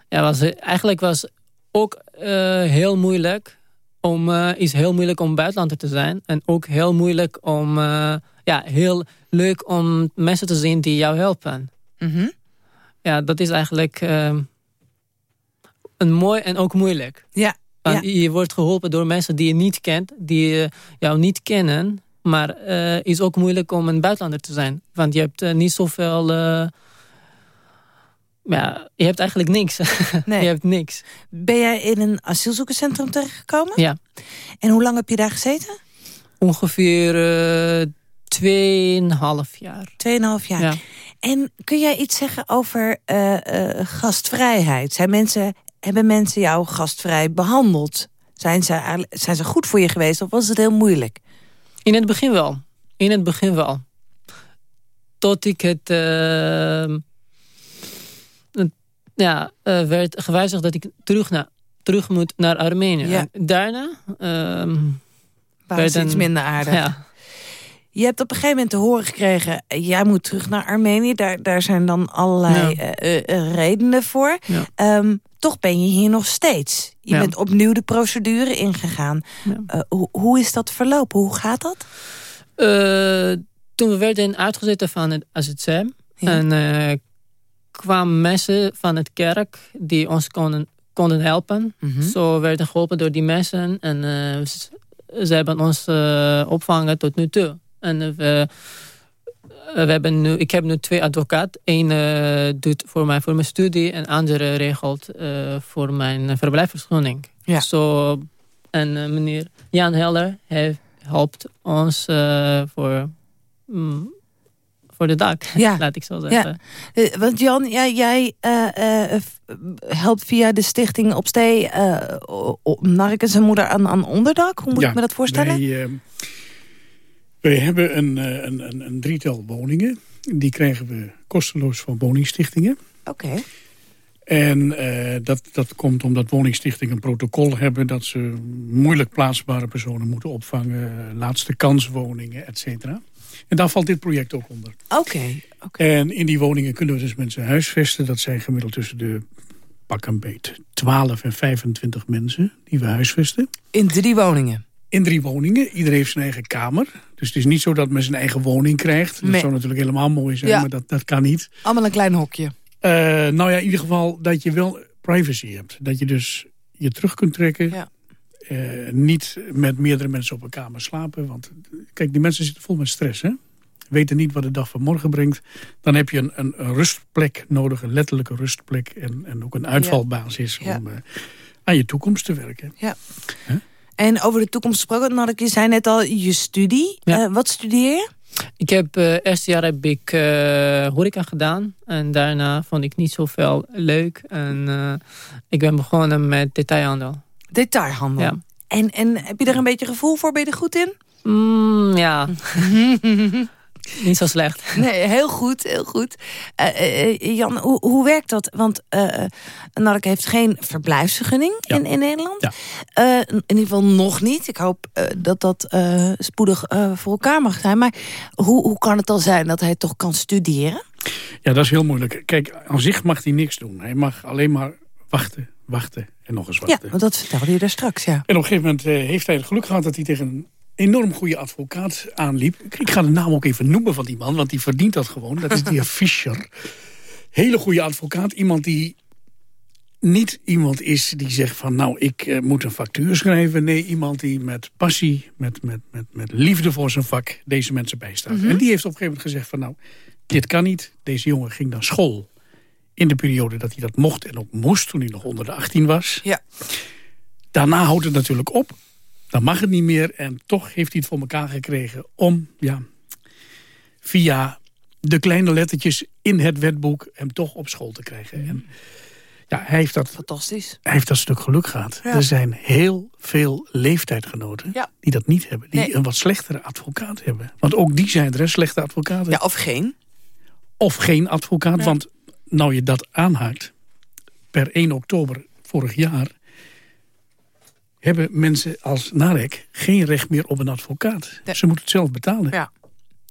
ja was, eigenlijk was ook uh, heel moeilijk om, uh, is heel moeilijk om buitenlander te zijn. En ook heel moeilijk om, ja, heel leuk om mensen te zien die jou helpen. Mm -hmm. Ja, dat is eigenlijk een mooi en ook moeilijk. Ja. Want ja. je wordt geholpen door mensen die je niet kent, die jou niet kennen. Maar uh, is ook moeilijk om een buitenlander te zijn. Want je hebt uh, niet zoveel... Uh, ja, je hebt eigenlijk niks. Nee. je hebt niks. Ben jij in een asielzoekerscentrum terechtgekomen? Ja. En hoe lang heb je daar gezeten? Ongeveer tweeënhalf jaar. Tweeënhalf jaar. Ja. En kun jij iets zeggen over gastvrijheid? Zijn mensen, hebben mensen jou gastvrij behandeld? Zijn ze, zijn ze goed voor je geweest of was het heel moeilijk? In het begin wel. in het begin wel. Tot ik het... eh, het, ja, eh, werd gewijzigd dat ik terug, naar, terug moet naar Armenië. Ja. Daarna... ehm Waren ze werden- iets minder aardig. Ja. Je hebt op een gegeven moment te horen gekregen... eh, jij moet terug naar Armenië. Daar, daar zijn dan allerlei Ja. eh, eh, redenen voor. Ja. Ehm, toch ben je hier nog steeds. Je Ja. bent opnieuw de procedure ingegaan. Eh, hoe, hoe is dat verlopen? Hoe gaat dat? Eh, toen we werden uitgezet van het AZCM... en eh, kwamen mensen van het kerk die ons konden, konden helpen. Mhm. Zo werden geholpen door die mensen. En eh, ze hebben ons eh, opvangen tot nu toe. En eh, we, we hebben nu, ik heb nu twee advocaten. Eén eh, doet voor mij voor mijn studie... en andere regelt eh, voor mijn verblijfsvergunning. Ja. Zo, en eh, meneer Jan Heller heeft, helpt ons eh, voor, mm, voor de dak, Ja. laat ik zo Ja. zeggen. Eh, want Jan, jij, jij eh, eh, helpt via de stichting Op Stee... eh, o- o- Narkens en moeder aan, aan onderdak. Hoe moet Ja, ik me dat voorstellen? Wij, eh, wij hebben een, eh, een, een, een drietal woningen. Die krijgen we kosteloos van woningstichtingen. Oké. En eh, dat, dat komt omdat woningstichtingen een protocol hebben... dat ze moeilijk plaatsbare personen moeten opvangen... laatste kanswoningen, et cetera. En daar valt dit project ook onder. Oké. En in die woningen kunnen we dus mensen huisvesten. Dat zijn gemiddeld tussen de pak een beet 12 en 25 mensen die we huisvesten. In drie woningen? In drie woningen. Iedereen heeft zijn eigen kamer. Dus het is niet zo dat men zijn eigen woning krijgt. Dat zou natuurlijk helemaal mooi zijn, Ja. maar dat, dat kan niet. Allemaal een klein hokje. Eh, nou ja, in ieder geval dat je wel privacy hebt. Dat je dus je terug kunt trekken. Ja. Eh, niet met meerdere mensen op een kamer slapen. Want kijk, die mensen zitten vol met stress. Hè? Weten niet wat de dag van morgen brengt. Dan heb je een, een, een rustplek nodig. Een letterlijke rustplek. En, en ook een uitvalbasis Ja. om eh, aan je toekomst te werken. Ja. En over de toekomst gesproken, Nark, je zei net al je studie. Eh, wat studeer je? Ik heb eh eerste jaar heb ik eh, horeca gedaan. En daarna vond ik niet zoveel leuk. En ik ben begonnen met detailhandel. Detailhandel. Ja. En, en heb je er een beetje gevoel voor? Ben je er goed in? Mm, ja. niet zo slecht. Nee, heel goed, heel goed. Eh, eh, eh, Jan, hoe, hoe werkt dat? Want eh Nark heeft geen verblijfsvergunning in, in Nederland. Eh, in ieder geval nog niet. Ik hoop dat dat spoedig voor elkaar mag zijn. Maar hoe, hoe kan het dan zijn dat hij toch kan studeren? Ja, dat is heel moeilijk. Kijk, aan zich mag hij niks doen. Hij mag alleen maar wachten, wachten en nog eens wachten. Ja, want dat vertelde je daar straks, ja. En op een gegeven moment heeft hij het geluk gehad dat hij tegen een enorm goede advocaat aanliep. Ik, ga de naam ook even noemen van die man, want die verdient dat gewoon. Dat is de heer Fischer. Hele goede advocaat. Iemand die niet iemand is die zegt van... nou, ik eh, moet een factuur schrijven. Nee, iemand die met passie, met, met, met, met liefde voor zijn vak... deze mensen bijstaat. Mhm. En die heeft op een gegeven moment gezegd van... nou, dit kan niet. Deze jongen ging naar school in de periode dat hij dat mocht en ook moest... toen hij nog onder de 18 was. Ja. Daarna houdt het natuurlijk op. Dan mag het niet meer. En toch heeft hij het voor elkaar gekregen om... Ja, via de kleine lettertjes in het wetboek... hem toch op school te krijgen. En ja, hij heeft dat, Fantastisch. hij heeft dat stuk geluk gehad. Ja. Er zijn heel veel leeftijdgenoten Ja. die dat niet hebben. Die Nee. een wat slechtere advocaat hebben. Want ook die zijn er, slechte advocaten. Ja, of geen. Of geen advocaat. Ja. Want nou je dat aanhaakt... per 1 oktober vorig jaar... hebben mensen als Narek geen recht meer op een advocaat. Ze moeten het zelf betalen. Ja.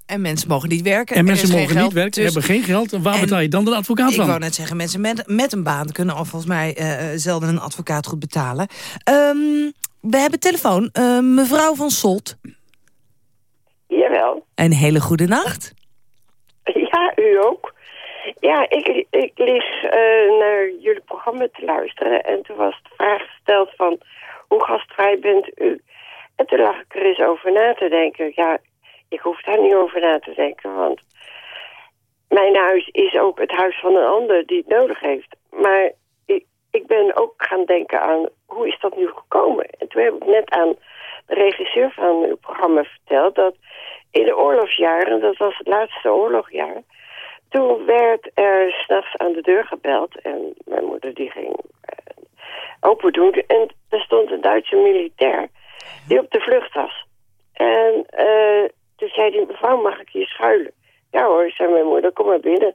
En mensen mogen niet werken. En mensen mogen geld, niet werken, dus- hebben geen geld. En waar En betaal je dan de advocaat Ik van? wou net zeggen, mensen met, met een baan kunnen al volgens mij eh, eh, zelden een advocaat goed betalen. Ehm, we hebben telefoon. Eh, mevrouw van Solt. Jawel. Een hele goede nacht. Ja, u ook. Ja, ik, ik lig eh, naar jullie programma te luisteren. En toen was de vraag gesteld van... hoe gastvrij bent u? En toen lag ik er eens over na te denken. Ja, ik hoef daar niet over na te denken. Want mijn huis is ook het huis van een ander die het nodig heeft. Maar ik, ik ben ook gaan denken aan... hoe is dat nu gekomen? En toen heb ik net aan de regisseur van uw programma verteld... dat in de oorlogsjaren, dat was het laatste oorlogjaar... toen werd er s'nachts aan de deur gebeld. En mijn moeder die ging eh, open doen. En er stond een Duitse militair die op de vlucht was. En eh, toen zei hij huilen. Ja hoor, zei mijn moeder, kom maar binnen.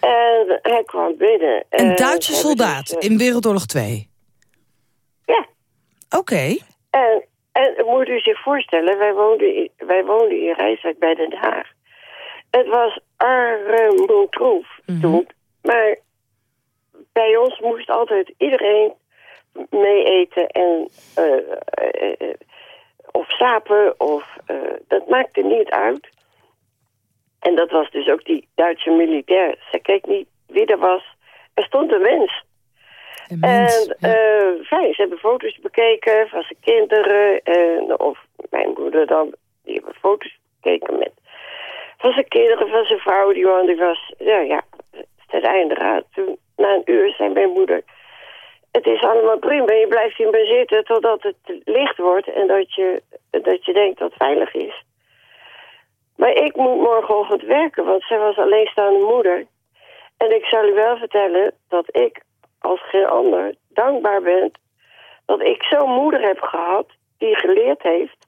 En hij kwam binnen. Een en Duitse hebben soldaat dus, eh, in Wereldoorlog 2. Ja. Oké. En, en moet u zich voorstellen, wij woonden in, wij woonden in Rijswijk bij Den Haag. Het was armoedroef toen. Maar bij ons moest altijd iedereen mee eten en eh, eh, eh, of sapen of dat maakte niet uit. En dat was dus ook die Duitse militair. Ze keek niet wie er was. Er stond een mens. en fijn, ze hebben foto's bekeken van zijn kinderen. En, of mijn moeder dan, die hebben foto's bekeken met van zijn kinderen, van zijn vrouw. Die, was- die was, ja, ja, ten einde raad. Toen, na een uur, zei mijn moeder... Het is allemaal prima, je blijft hier maar zitten totdat het licht wordt... en dat je, dat je denkt dat het veilig is. Maar ik moet morgenochtend werken, want zij was alleenstaande moeder. En ik zal u wel vertellen dat ik als geen ander dankbaar ben... dat ik zo'n moeder heb gehad die geleerd heeft...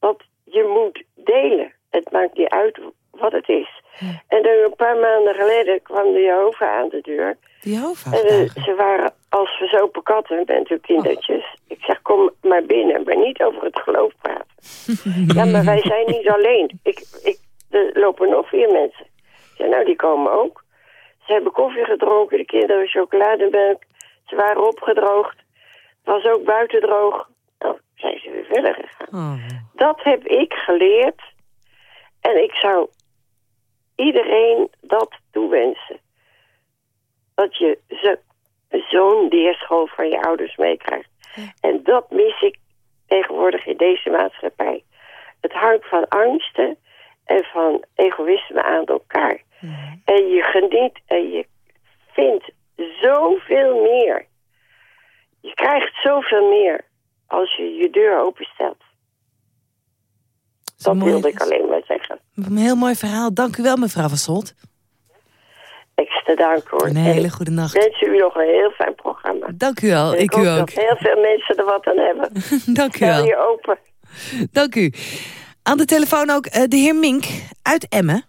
dat je moet delen. Het maakt niet uit wat het is. En dan een paar maanden geleden kwam de Jehovah aan de deur. Eh, ze waren als verzopen katten met hun kindertjes. Ik zeg, kom maar binnen, maar niet over het geloof praten. ja, maar wij zijn niet alleen. Ik, ik, er lopen nog vier mensen. Ik zeg, nou, die komen ook. Ze hebben koffie gedronken, de kinderen chocolademelk. Ze waren opgedroogd. Het was ook buiten droog. Nou, zijn ze weer verder gegaan. Dat heb ik geleerd. En ik zou iedereen dat toewensen. Dat je zo'n leerschool van je ouders meekrijgt. En dat mis ik tegenwoordig in deze maatschappij. Het hangt van angsten en van egoïsme aan elkaar. En je geniet en je vindt zoveel meer. Je krijgt zoveel meer als je je deur openstelt. Dat wilde ik alleen maar zeggen. Een heel mooi verhaal. Dank u wel, mevrouw van Solt. Extra dank hoor. Een hele goede nacht. Ik wens u nog een heel fijn programma. Dank u wel, ik hoop u ook. dat heel veel mensen er wat aan hebben. Dank u Stel wel. je open. Dank u. Aan de telefoon ook eh, de heer Mink uit Emmen.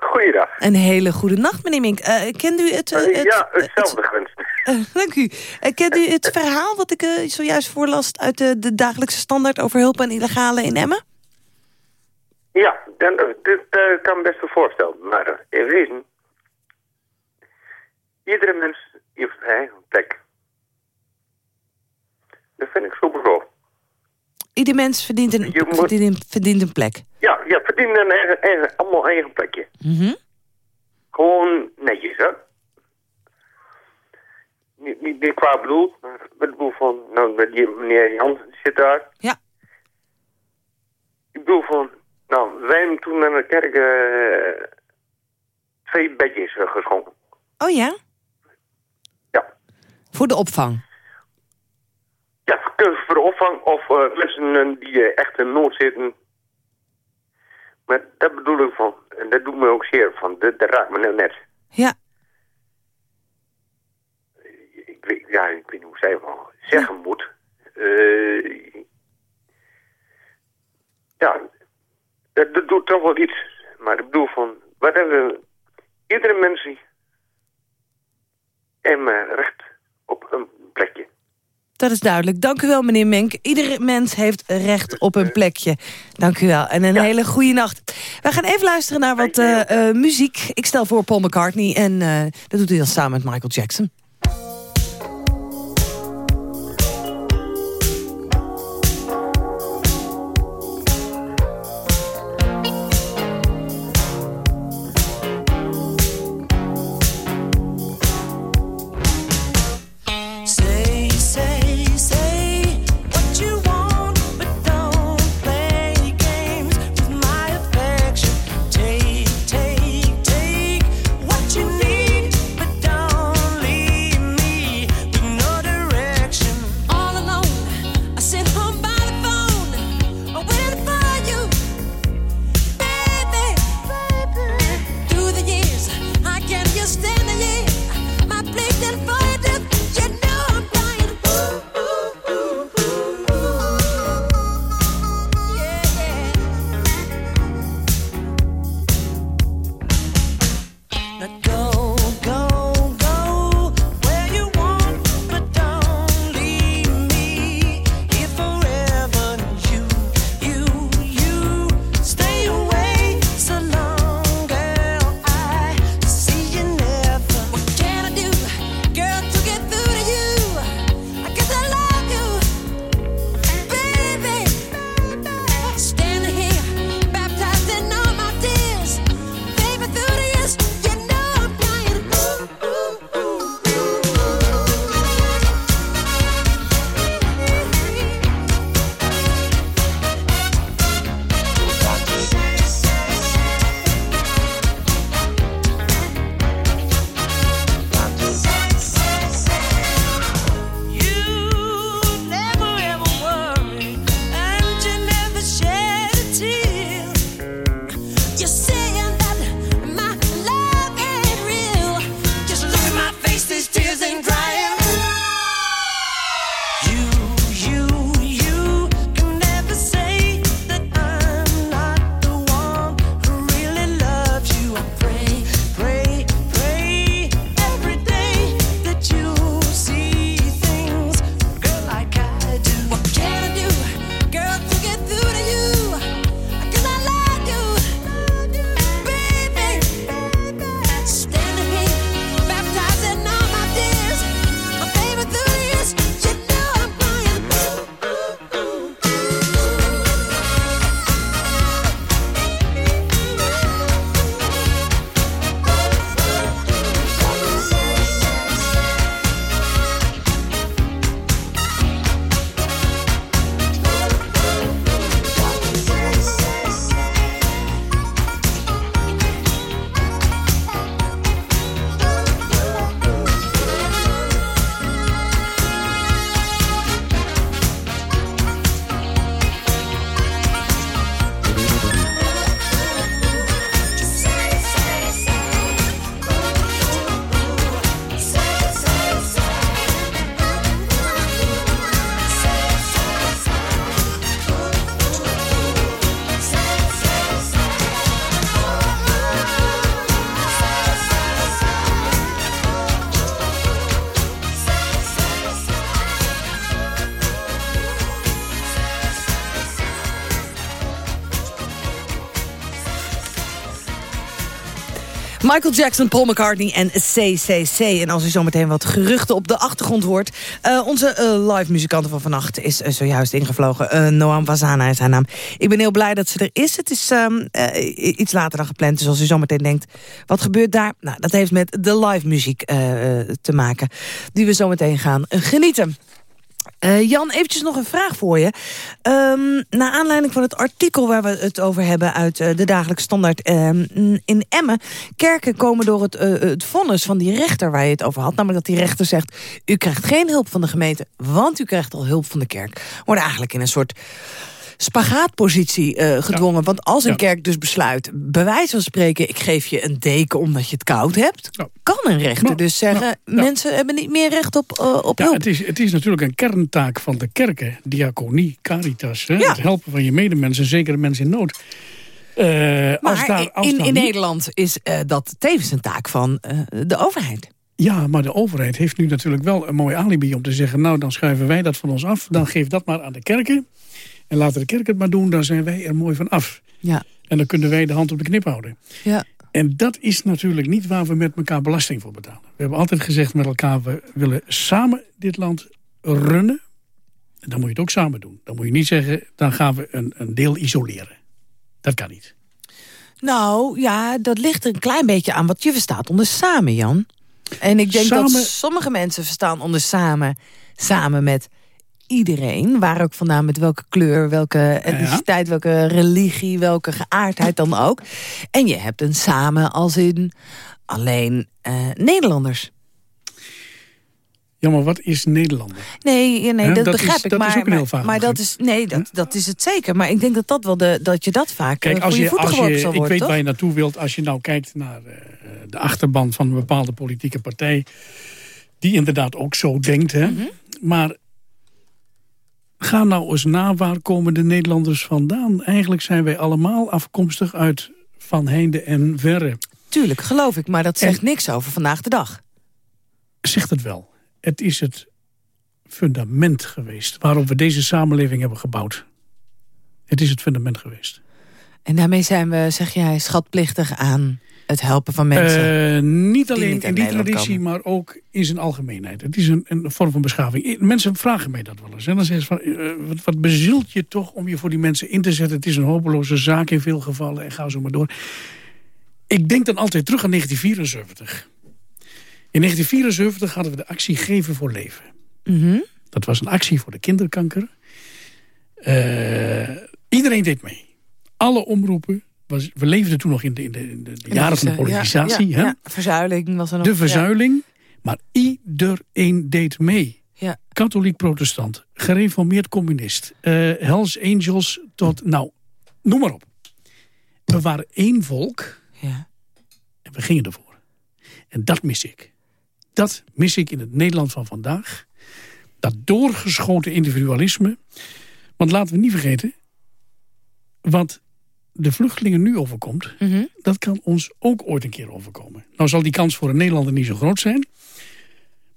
Goeiedag. Een hele goede nacht, meneer Mink. Eh, kent u het... eh, het ja, hetzelfde gewenst. eh, dank u. Kent u het verhaal wat ik zojuist voorlas... uit de, de dagelijkse standaard over hulp aan illegale in Emmen? Ja, dan, eh, dit eh, kan me best wel voorstellen. Maar eh, in wezen, iedere mens heeft zijn eigen plek. Dat vind ik super zo. Ieder mens verdient een, moet- verdient een, verdient een plek. Ja, ja, verdienen een eigen, eigen, allemaal eigen plekje. Mhm. Gewoon netjes, hè. Niet, niet, niet qua bedoeld, maar met bedoel van, nou, die meneer Jan zit daar. Ja. Ik bedoel van, nou, wij hebben toen naar de kerk eh, twee bedjes eh, geschonken. Oh ja? Ja. Voor de opvang. Ja, voor de opvang of mensen eh, die echt in nood zitten. Maar dat bedoel ik van, en dat doet me ook zeer van, dat, dat raakt me nou net. Ja. Ik weet, ja, ik weet niet hoe zij van zeggen moet. Eh, ja, dat, dat doet toch wel iets. Maar ik bedoel van, wat hebben we, iedere mens en maar recht op een plekje. Dat is duidelijk. Dank u wel, meneer Menk. Iedere mens heeft recht op een plekje. Dank u wel. En een hele goede nacht. We gaan even luisteren naar wat eh, eh, muziek. Ik stel voor Paul McCartney. En eh, dat doet hij dan samen met Michael Jackson. Michael Jackson, Paul McCartney en CCC. En als u zometeen wat geruchten op de achtergrond hoort... Uh, onze uh, live muzikante van vannacht is uh, zojuist ingevlogen. Noam Wazana is haar naam. Ik ben heel blij dat ze er is. Het is um, iets later dan gepland. Dus als u zometeen denkt, wat gebeurt daar? Nou, dat heeft met de live muziek te maken. Die we zometeen gaan genieten. Uh, Jan, eventjes nog een vraag voor je. Um, naar aanleiding van het artikel waar we het over hebben... uit uh, de Dagelijkse Standaard um, in Emmen... kerken komen door het, uh, het vonnis van die rechter waar je het over had. Namelijk dat die rechter zegt... u krijgt geen hulp van de gemeente, want u krijgt al hulp van de kerk. Wordt eigenlijk in een soort spagaatpositie uh, gedwongen. Want als een kerk dus besluit, bij wijze van spreken... ik geef je een deken omdat je het koud hebt... kan een rechter dus zeggen... mensen hebben niet meer recht op, uh, op ja, hulp. Het is, het is natuurlijk een kerntaak van de kerken. Diaconie, caritas, hè, het helpen van je medemensen... zeker de mensen in nood. Uh, maar als daar, als in, in niet- Nederland is dat tevens een taak van de overheid. Ja, maar de overheid heeft nu natuurlijk wel een mooi alibi om te zeggen... nou, dan schuiven wij dat van ons af. Dan geef dat maar aan de kerken. En laten de kerken het maar doen, dan zijn wij er mooi van af. Ja. En dan kunnen wij de hand op de knip houden. Ja. En dat is natuurlijk niet waar we met elkaar belasting voor betalen. We hebben altijd gezegd met elkaar, we willen samen dit land runnen. En dan moet je het ook samen doen. Dan moet je niet zeggen, dan gaan we een, een deel isoleren. Dat kan niet. Nou, ja, dat ligt er een klein beetje aan wat je verstaat onder samen, Jan. En ik denk dat sommige mensen verstaan onder samen... samen met iedereen, waar ook vandaan met welke kleur... welke etniciteit, welke religie, welke geaardheid dan ook. En je hebt een samen als in alleen eh, Nederlanders. Ja, maar wat is Nederlander? Nee, nee dat, dat begrijp is- ik. dat is maar ook een heel vaag maar dat is, nee, dat, dat is het zeker. Maar ik denk dat, dat, wel de, dat je dat vaak Kijk, eh, als je, voeten als je, zal ik weet toch? waar je naartoe wilt. Als je nou kijkt naar eh, de achterban van een bepaalde politieke partij... die inderdaad ook zo denkt. Hè? Mhm. Maar ga nou eens na, waar komen de Nederlanders vandaan? Eigenlijk zijn wij allemaal afkomstig uit Van Heinde en Verre. Tuurlijk, geloof ik. Maar dat zegt En- niks over vandaag de dag. Zegt het wel. Het is het fundament geweest waarop we deze samenleving hebben gebouwd. Het is het fundament geweest. En daarmee zijn we, zeg jij, schatplichtig aan het helpen van mensen. Eh, niet alleen niet in die Nederland traditie, komen. maar ook in zijn algemeenheid. Het is een, een vorm van beschaving. Mensen vragen mij dat wel eens. En dan zeggen ze van, eh, wat, wat bezielt je toch om je voor die mensen in te zetten? Het is een hopeloze zaak in veel gevallen en ga zo maar door. Ik denk dan altijd terug aan 1974. In 1974 hadden we de actie Geven voor Leven. Mhm. Dat was een actie voor de kinderkanker. Eh, iedereen deed mee. Alle omroepen. Was, we leefden toen nog in de, in de, in de jaren van de Ja, politisatie. ja, hè? ja. Verzuiling was er nog. de verzuiling. Maar iedereen deed mee. Ja. Katholiek protestant. Gereformeerd communist. eh Hells Angels tot... Nou, noem maar op. We waren één volk. Ja. En we gingen ervoor. En dat mis ik. Dat mis ik in het Nederland van vandaag. Dat doorgeschoten individualisme. Want laten we niet vergeten... wat de vluchtelingen nu overkomt... Mhm. dat kan ons ook ooit een keer overkomen. Nou zal die kans voor een Nederlander niet zo groot zijn...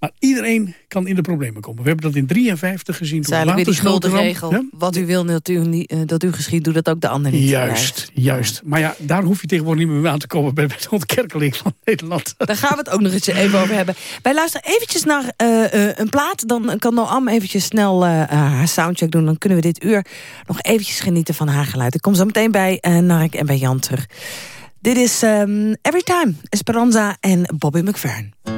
maar iedereen kan in de problemen komen. We hebben dat in 53 gezien. Het is eigenlijk weer die schuldenregel. Ja? Wat u wil dat u, eh, dat u geschiet, doe dat ook de ander niet. Juist, juist. Maar ja, daar hoef je tegenwoordig niet meer mee aan te komen... bij de ontkerkeling van Nederland. Daar gaan we het ook nog eens even over hebben. Wij luisteren eventjes naar eh, eh, een plaat. Dan kan Noam eventjes snel haar soundcheck doen. Dan kunnen we dit uur nog eventjes genieten van haar geluid. Ik kom zo meteen bij eh Narek en bij Jan terug. Dit is ehm, Every Time, Esperanza en Bobby McFerrin.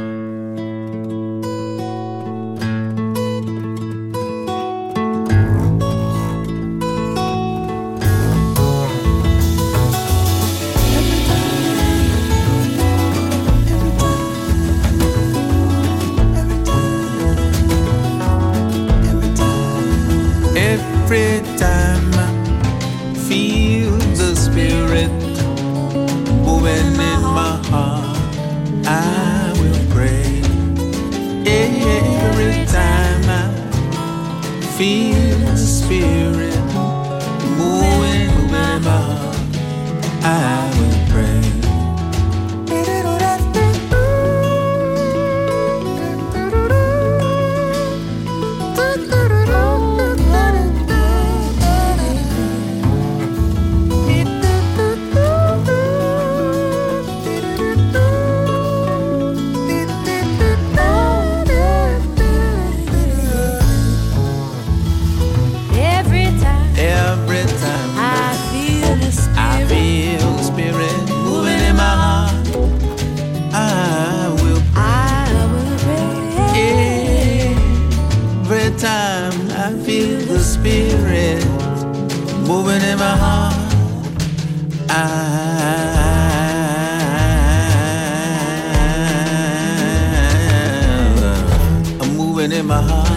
I'm moving in my heart,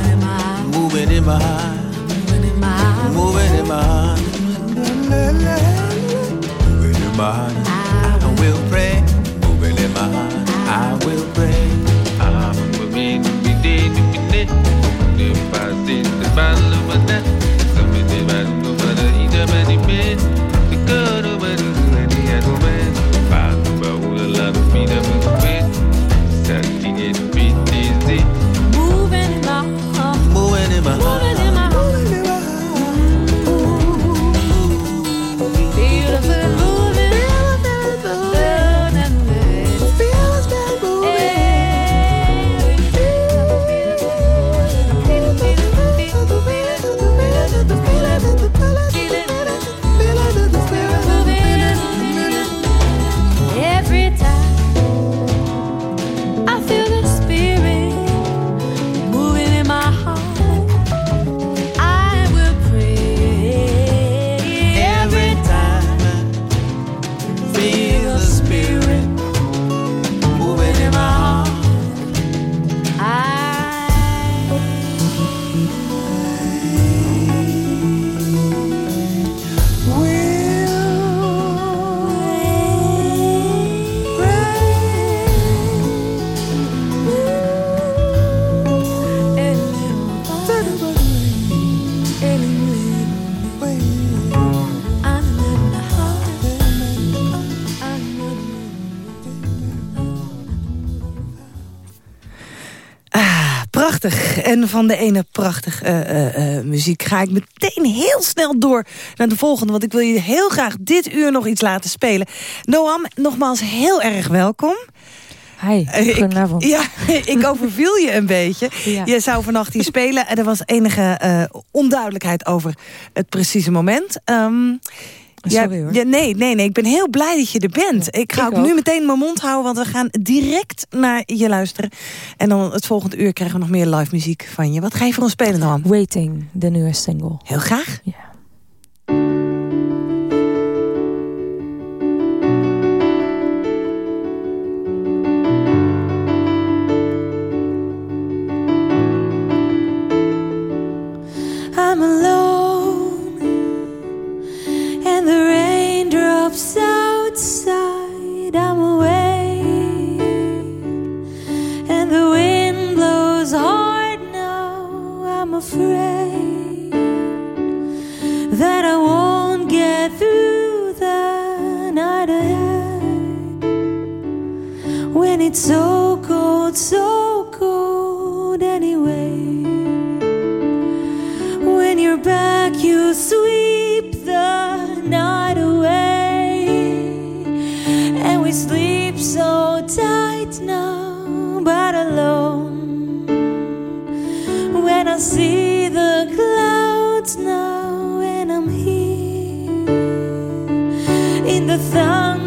moving in my heart, moving in my heart, moving in my heart. Moving in my heart. I will pray, moving in my heart. I will pray. Ah, I'm moving I see the of prachtig. En van de ene prachtig eh, eh, eh, muziek ga ik meteen heel snel door naar de volgende. Want ik wil je heel graag dit uur nog iets laten spelen. Noam, nogmaals heel erg welkom. Hi, goedenavond. Ik, ja, ik overviel je een beetje. Ja. Je zou vannacht hier spelen. En er was enige onduidelijkheid over het precieze moment. Ehm, Sorry, ja, hoor. ja, nee, nee, nee, ik ben heel blij dat je er bent. ik ga ik ook, nu ook. meteen mijn mond houden, want we gaan direct naar je luisteren. En dan het volgende uur krijgen we nog meer live muziek van je. Wat ga je voor ons spelen dan? Waiting, de nieuwe single. Heel graag. Ja. It's so cold, so cold anyway. When you're back, you sweep the night away. And we sleep so tight now, but alone. When I see the clouds now, and I'm here in the thunder's